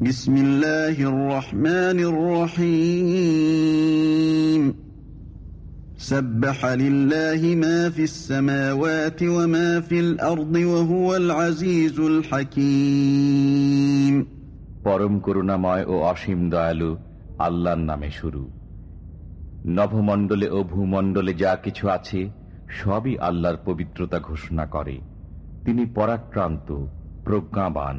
بسم الله الرحمن الرحيم سبح لله ما في السماوات وما في الأرض وهو العزيز الحكيم পরম করুণাময় ও অসীম দয়ালু আল্লাহর নামে শুরু নভমণ্ডলে ও ভূমণ্ডলে যা কিছু আছে সবই আল্লাহর পবিত্রতা ঘোষণা করে তিনি পরাক্রান্ত প্রজ্ঞাবান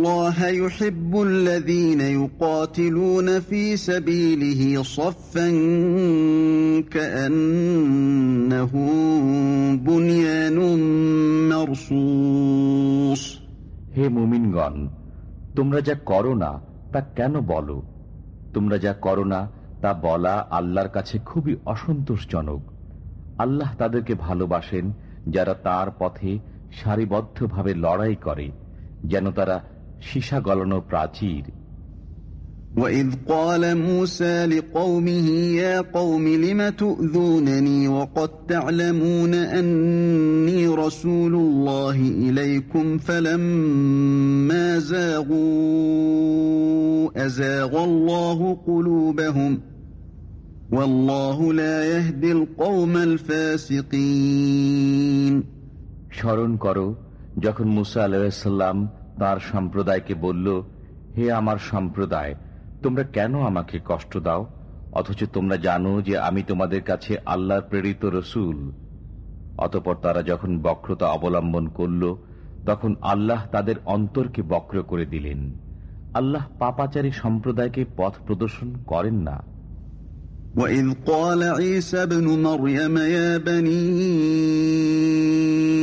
الله يحب الذين يقاتلون في سبيله صفا كأنهم بنيان مرصوص হে মুমিনগণ তোমরা যা করো না তা কেন বলো তোমরা যা করো না তা বলা আল্লাহর কাছে খুবই অসন্তোষজনক আল্লাহ তাদেরকে ভালোবাসেন যারা তার পথে সারিবদ্ধভাবে লড়াই করে যেন তারা সীসা গলানো প্রাচীর وَإِذْ قَالَ مُوسَى لِقَوْمِهِ يَا قَوْمِ لِمَ تُؤْذُونَنِي وَقَدْ تَعْلَمُونَ أَنِّي رَسُولُ اللَّهِ إِلَيْكُمْ فَلَمَّا زَاغُوا أَزَاغَ اللَّهُ قُلُوبَهُمْ وَاللَّهُ لَا يَهْدِي الْقَوْمَ الْفَاسِقِينَ স্মরণ করো যখন মুসা আলাহিসাল্লাম তার সম্প্রদায়কে বলল হে আমার সম্প্রদায় তোমরা কেন আমাকে কষ্ট দাও অথচ তোমরা জানো যে আমি তোমাদের কাছে আল্লাহর প্রেরিত রসুল অতপর তারা যখন বক্রতা অবলম্বন করল তখন আল্লাহ তাদের অন্তরকে বক্র করে দিলেন আল্লাহ পাপাচারী সম্প্রদায়কে পথ প্রদর্শন করেন না وَإِذْ قَالَ عِيسَى ابْنُ مَرْيَمَ يَا بَنِي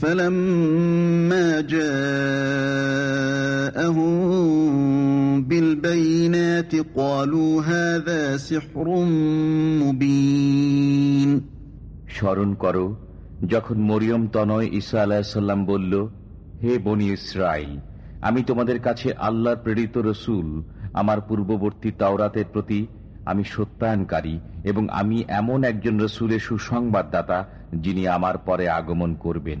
فلما جاءهم بالبينات قالوا هذا سحر مبين স্মরণ করো যখন মরিয়ম তনয় ঈসা আলাহিসাল্লাম বলল হে বনি ইসরাইল আমি তোমাদের কাছে আল্লাহর প্রেরিত রসুল আমার পূর্ববর্তী তাওরাতের প্রতি আমি সত্যায়নকারী এবং আমি এমন একজন রসুলের সুসংবাদদাতা যিনি আমার পরে আগমন করবেন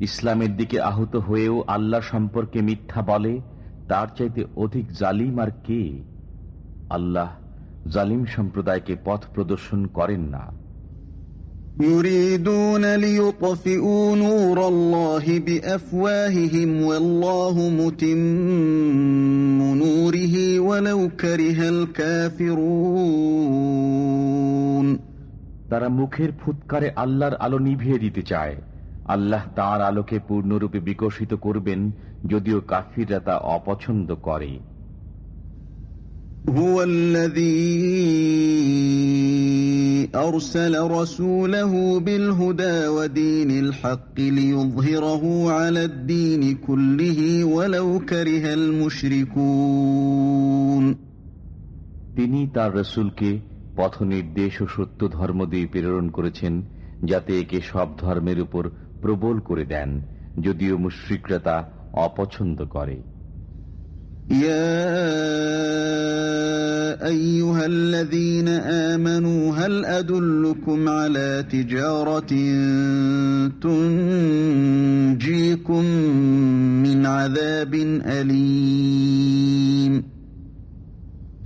ইসলামের দিকে আহত হয়েও আল্লাহ সম্পর্কে মিথ্যা বলে তার চাইতে অধিক জালিম আর কে আল্লাহ জালিম সম্প্রদায়কে পথ প্রদর্শন করেন না يريدون ليطفئوا نور الله بأفواههم والله متم نوره ولو كره الكافرون তারা মুখের ফুৎকারে আল্লাহর আলো নিভিয়ে দিতে চায় আল্লাহ তার আলোকে পূর্ণরূপে বিকশিত করবেন যদিও কাফিররা তা অপছন্দ করে هو الذي أرسل رسوله بالهدى ودين الحق ليظهره على الدين كله ولو كره المشركون তিনি তার রসুলকে পথ নির্দেশ ও সত্য ধর্ম দিয়ে প্রেরণ করেছেন যাতে একে সব ধর্মের উপর প্রবল করে দেন যদিও মুশ্রিকরা তা অপছন্দ করে يا أيها الذين آمنوا هل أدلكم على تجارة تنجيكم من عذاب أليم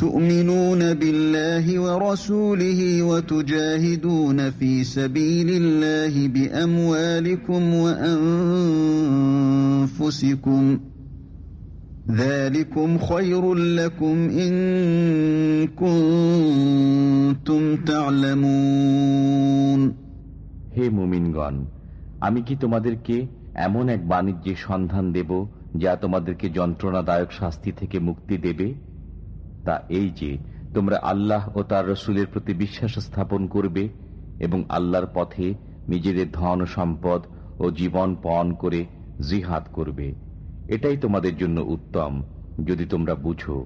تؤمنون بالله ورسوله وتجاهدون في سبيل الله بأموالكم وأنفسكم ذلكم خير لكم إن كنتم تعلمون হে মুমিনগণ আমি কি তোমাদেরকে এমন এক বাণিজ্যের সন্ধান দেব যা তোমাদেরকে যন্ত্রণাদায়ক শাস্তি থেকে মুক্তি দেবে তা এই যে, তোমরা আল্লাহ ও তার রসুলের প্রতি বিশ্বাস স্থাপন করবে এবং আল্লাহর পথে নিজেদের ধন সম্পদ ও জীবন পণ করে জিহাদ করবে। এটাই তোমাদের জন্য উত্তম, যদি তোমরা বুঝো।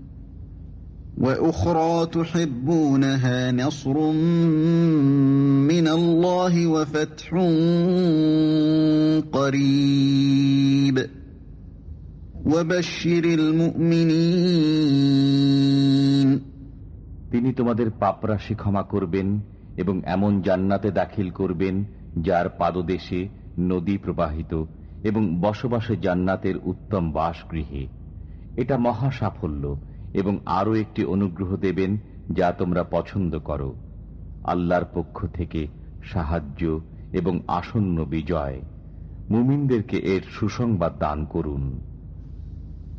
وأخرى تحبونها نصر من الله وفتح قريب وبشر المؤمنين তিনি তোমাদের পাপরাশি ক্ষমা করবেন এবং এমন জান্নাতে দাখিল করবেন যার পাদদেশে নদী প্রবাহিত এবং বসবাসে জান্নাতের উত্তম বাসগৃহে এটা মহা সাফল্য এবং আরও একটি অনুগ্রহ দেবেন যা তোমরা পছন্দ করো আল্লাহর পক্ষ থেকে সাহায্য এবং আসন্ন বিজয় মুমিনদেরকে এর সুসংবাদ দান করুন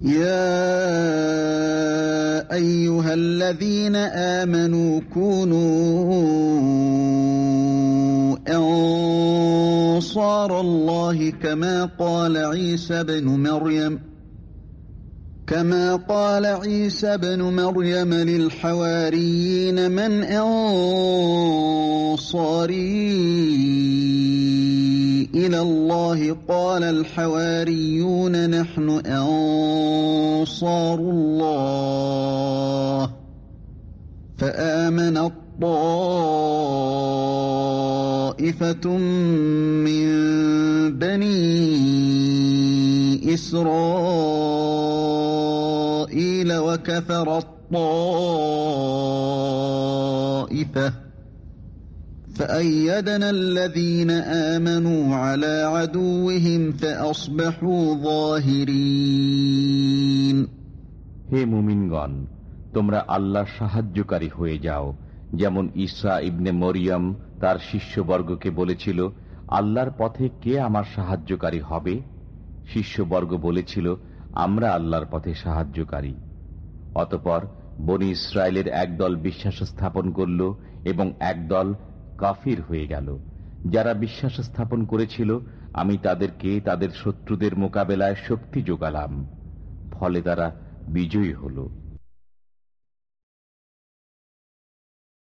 يا أيها الذين آمنوا كونوا أنصار الله كما قال عيسى بن مريم كما قال عيسى بن مريم للحواريين من أنصاري إلى الله قال الحواريون نحن أنصار الله فآمن الطائفة من بني إسرائيل وكفر الطائفة فأيدنا الذين آمنوا على عدوهم فأصبحوا ظاهرين হে মুমিনগণ তোমরা আল্লাহর সাহায্যকারী হয়ে যাও যেমন ঈসা ইবনে মরিয়ম তার শিষ্যবর্গকে বলেছিল আল্লাহর পথে কে আমার সাহায্যকারী হবে শিষ্যবর্গ বলেছিল আমরা আল্লাহর পথে সাহায্যকারী। অতপর বনি ইসরায়েলের একদল বিশ্বাস স্থাপন করল এবং একদল কাফির হয়ে গেল। যারা বিশ্বাস স্থাপন করেছিল, আমি তাদেরকে তাদের শত্রুদের মোকাবেলায় শক্তি যোগালাম। ফলে তারা বিজয়ী হলো।